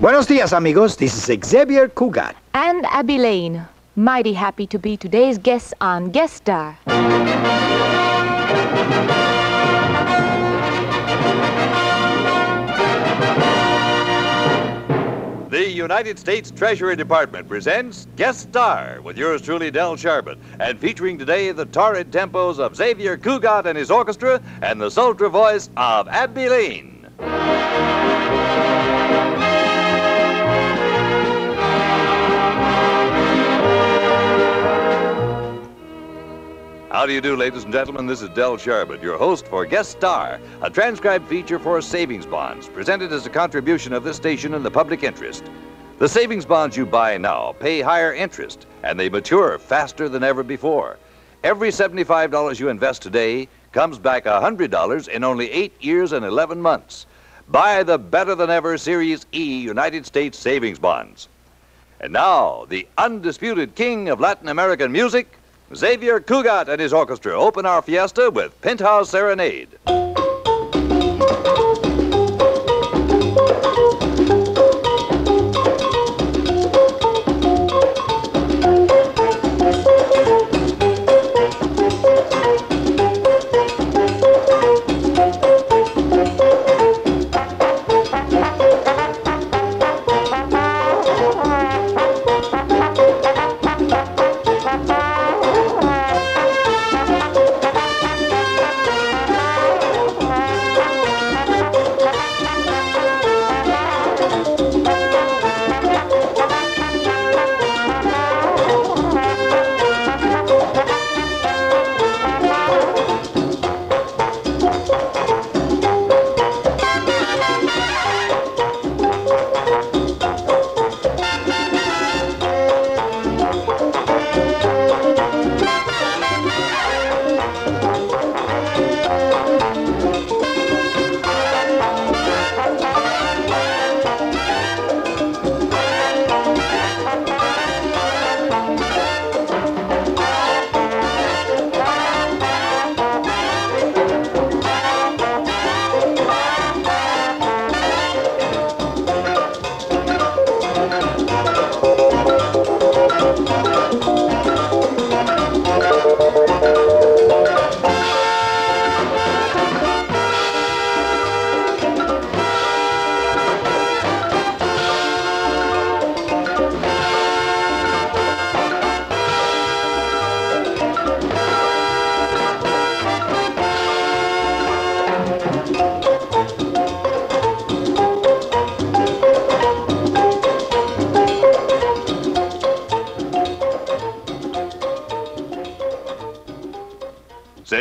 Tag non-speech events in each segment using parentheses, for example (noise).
Buenos dias, amigos. This is Xavier Cugat. And Abby Lane. Mighty happy to be today's guest on Guest Star. The United States Treasury Department presents Guest Star with yours truly, Del Sharbutt, and featuring today the torrid tempos of Xavier Cugat and his orchestra and the sultry voice of Abby Lane. How do you do, ladies and gentlemen? This is Del Sharbutt, your host for Guest Star, a transcribed feature for savings bonds, presented as a contribution of this station in the public interest. The savings bonds you buy now pay higher interest, and they mature faster than ever before. Every $75 you invest today comes back $100 in only eight years and 11 months. Buy the better than ever Series E United States savings bonds. And now, the undisputed king of Latin American music, Xavier Cugat and his orchestra open our fiesta with Penthouse Serenade.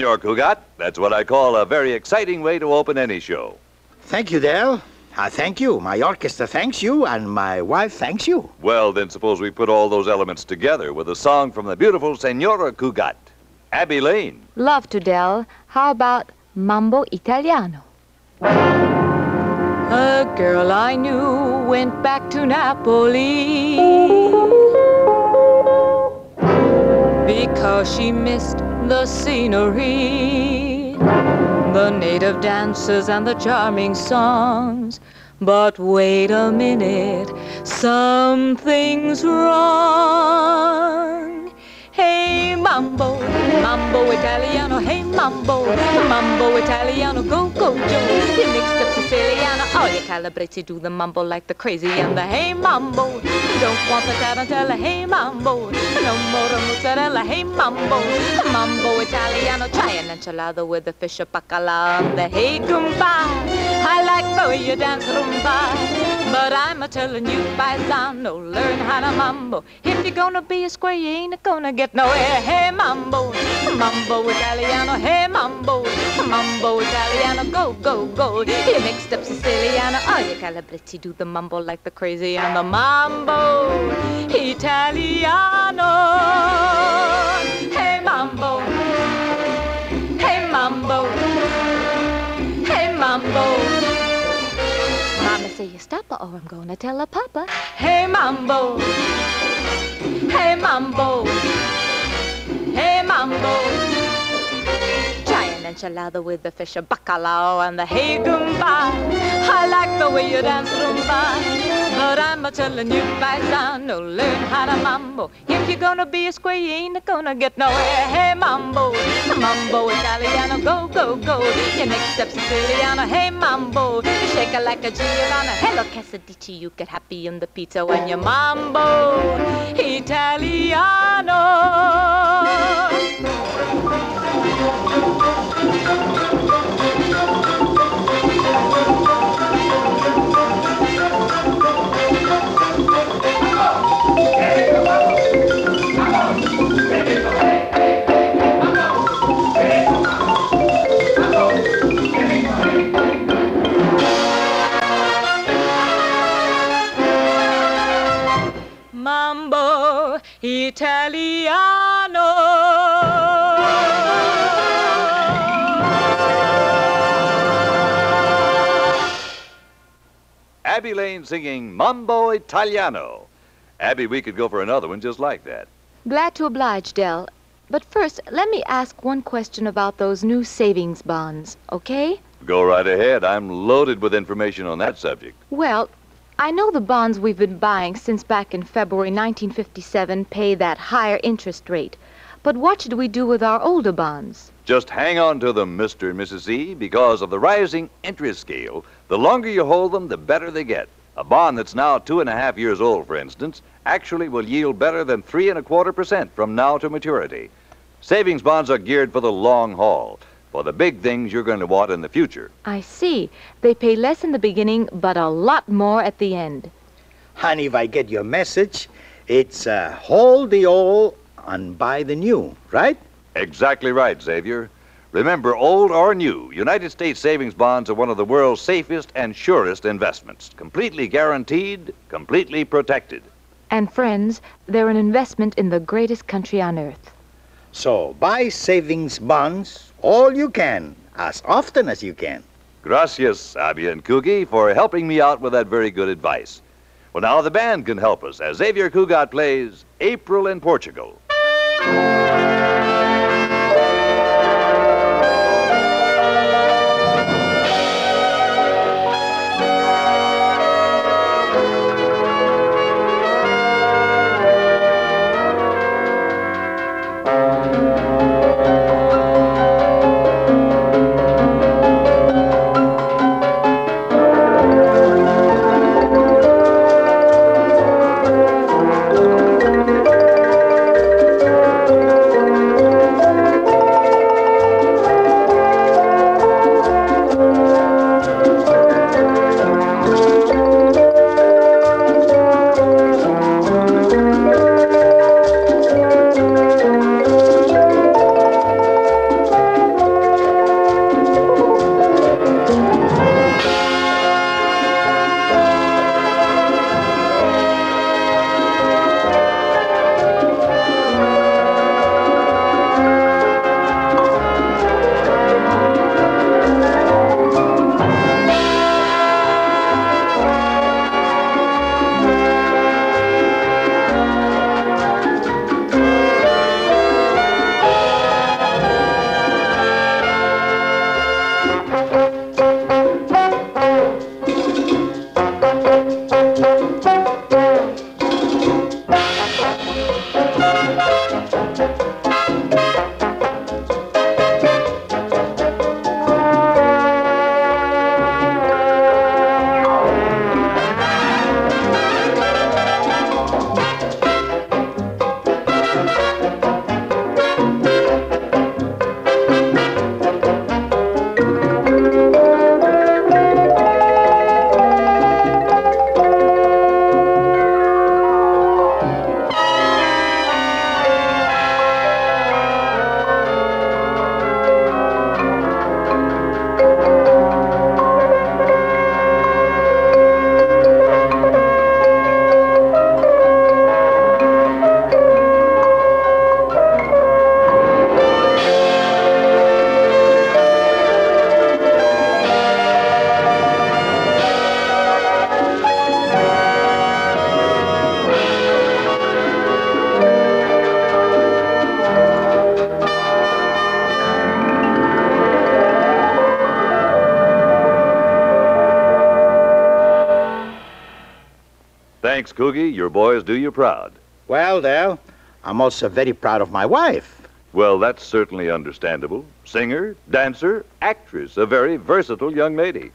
Senor Cugat, that's what I call a very exciting way to open any show. Thank you, Del. I thank you. My orchestra thanks you, and my wife thanks you. Well, then suppose we put all those elements together with a song from the beautiful Senora Cugat, Abby Lane. Love to Del. How about Mambo Italiano? A girl I knew went back to Napoli because she missed the scenery, the native dances and the charming songs. But wait a minute, something's wrong. Hey, mambo, mambo Italiano, hey, mambo, mambo Italiano, go, go, Joe. You mixed up Siciliano, all you do the mambo like the crazy and the hey, mambo. Don't want the tarantella, hey, mambo. No more mozzarella, hey, mambo. Mambo Italiano, try an enchilada with the fish of bacala and the hey, gumba. I like way you dance rumba. But I'm a telling you, paisano, learn how to mambo. If you're gonna be a square, you ain't gonna get nowhere. Hey, mambo, mambo Italiano, hey, mambo, mambo Italiano, go, go, go. You mixed up Siciliano, all you Calabrese do the mambo like the crazy and the mambo Italiano. Say you stop or I'm gonna tell her papa. Hey mambo, hey mambo, hey mambo. An enchilada with the fish or bacalao and the hey gumba. I like the way you dance rumba, I'm a telling you, paisano, learn how to mambo. If you're gonna be a square, you ain't gonna get nowhere. Hey, mambo, mambo Italiano, go, go, go. Your next step Siciliano, hey, mambo. You shake it like a Giuliano. Hello, Casadici, you get happy on the pizza when you mambo Italiano. Abby Lane singing Mambo Italiano. Abby, we could go for another one just like that. Glad to oblige, Del. But first, let me ask one question about those new savings bonds, okay? Go right ahead. I'm loaded with information on that subject. Well, I know the bonds we've been buying since back in February 1957 pay that higher interest rate. But what should we do with our older bonds? Just hang on to them, Mr. and Mrs. E, because of the rising interest scale. The longer you hold them, the better they get. A bond that's now two and a half years old, for instance, actually will yield better than three and a quarter percent from now to maturity. Savings bonds are geared for the long haul, for the big things you're going to want in the future. I see. They pay less in the beginning, but a lot more at the end. Honey, if I get your message, it's uh, hold the old and buy the new, right? Exactly right, Xavier. Remember, old or new, United States savings bonds are one of the world's safest and surest investments. Completely guaranteed, completely protected. And friends, they're an investment in the greatest country on earth. So buy savings bonds all you can, as often as you can. Gracias, Abby and Coogie, for helping me out with that very good advice. Well, now the band can help us as Xavier Cugat plays April in Portugal. Coogie. Your boys do you proud. Well, Del, I'm also very proud of my wife. Well, that's certainly understandable. Singer, dancer, actress, a very versatile young lady.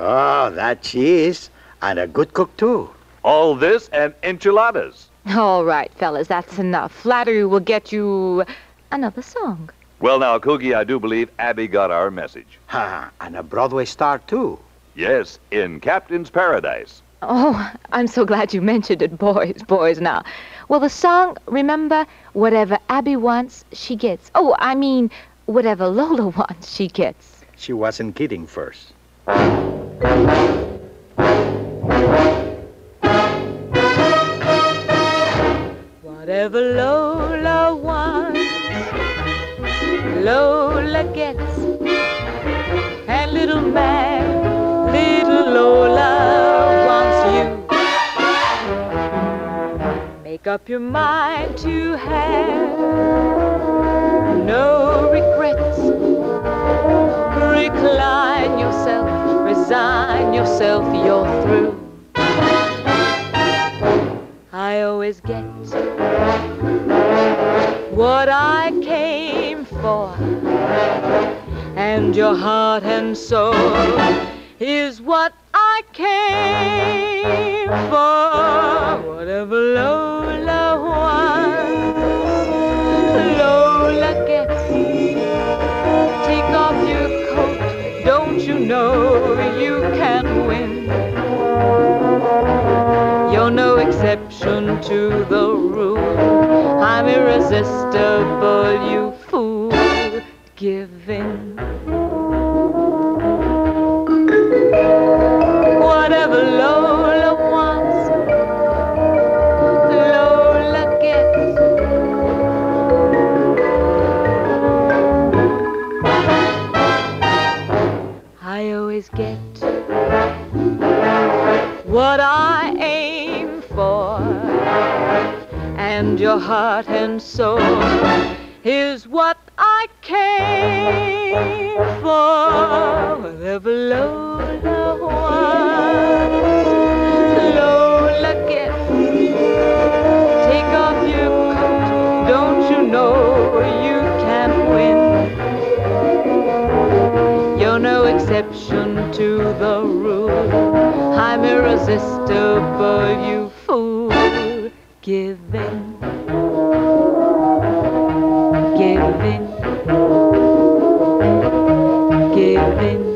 Oh, that she is. And a good cook, too. All this and enchiladas. All right, fellas, that's enough. Flattery will get you another song. Well, now, Coogie, I do believe Abby got our message. Ha, and a Broadway star, too. Yes, in Captain's Paradise. Oh, I'm so glad you mentioned it, boys, boys, now. Well, the song, remember, whatever Abby wants, she gets. Oh, I mean, whatever Lola (laughs) wants, she gets. She wasn't kidding first. Whatever Lola wants, Lola gets. And little man, little Lola Make up your mind to have no regrets. Recline yourself, resign yourself, you're through. I always get what I came for, and your heart and soul is what I came for. Whatever to the room. I'm irresistible, heart and soul is what I came for. Whatever Lola wants, Lola gets. Take off your coat, don't you know you can win? You're no exception to the rule. I'm irresistible, you fool. Give Give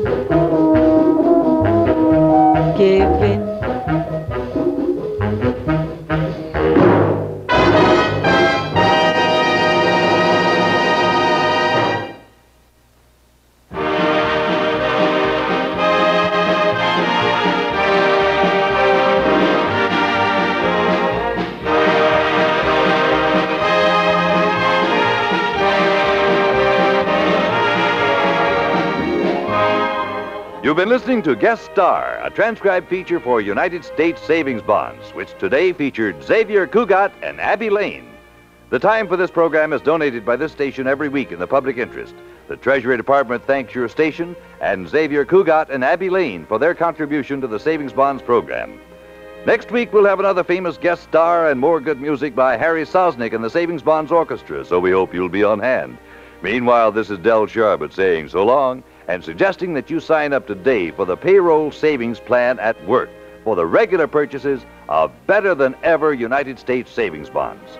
You've been listening to Guest Star, a transcribed feature for United States Savings Bonds, which today featured Xavier Cugat and Abby Lane. The time for this program is donated by this station every week in the public interest. The Treasury Department thanks your station and Xavier Cugat and Abby Lane for their contribution to the Savings Bonds program. Next week, we'll have another famous guest star and more good music by Harry Sosnick and the Savings Bonds Orchestra, so we hope you'll be on hand. Meanwhile, this is Del Sharbutt saying so long and suggesting that you sign up today for the payroll savings plan at work for the regular purchases of better than ever United States savings bonds.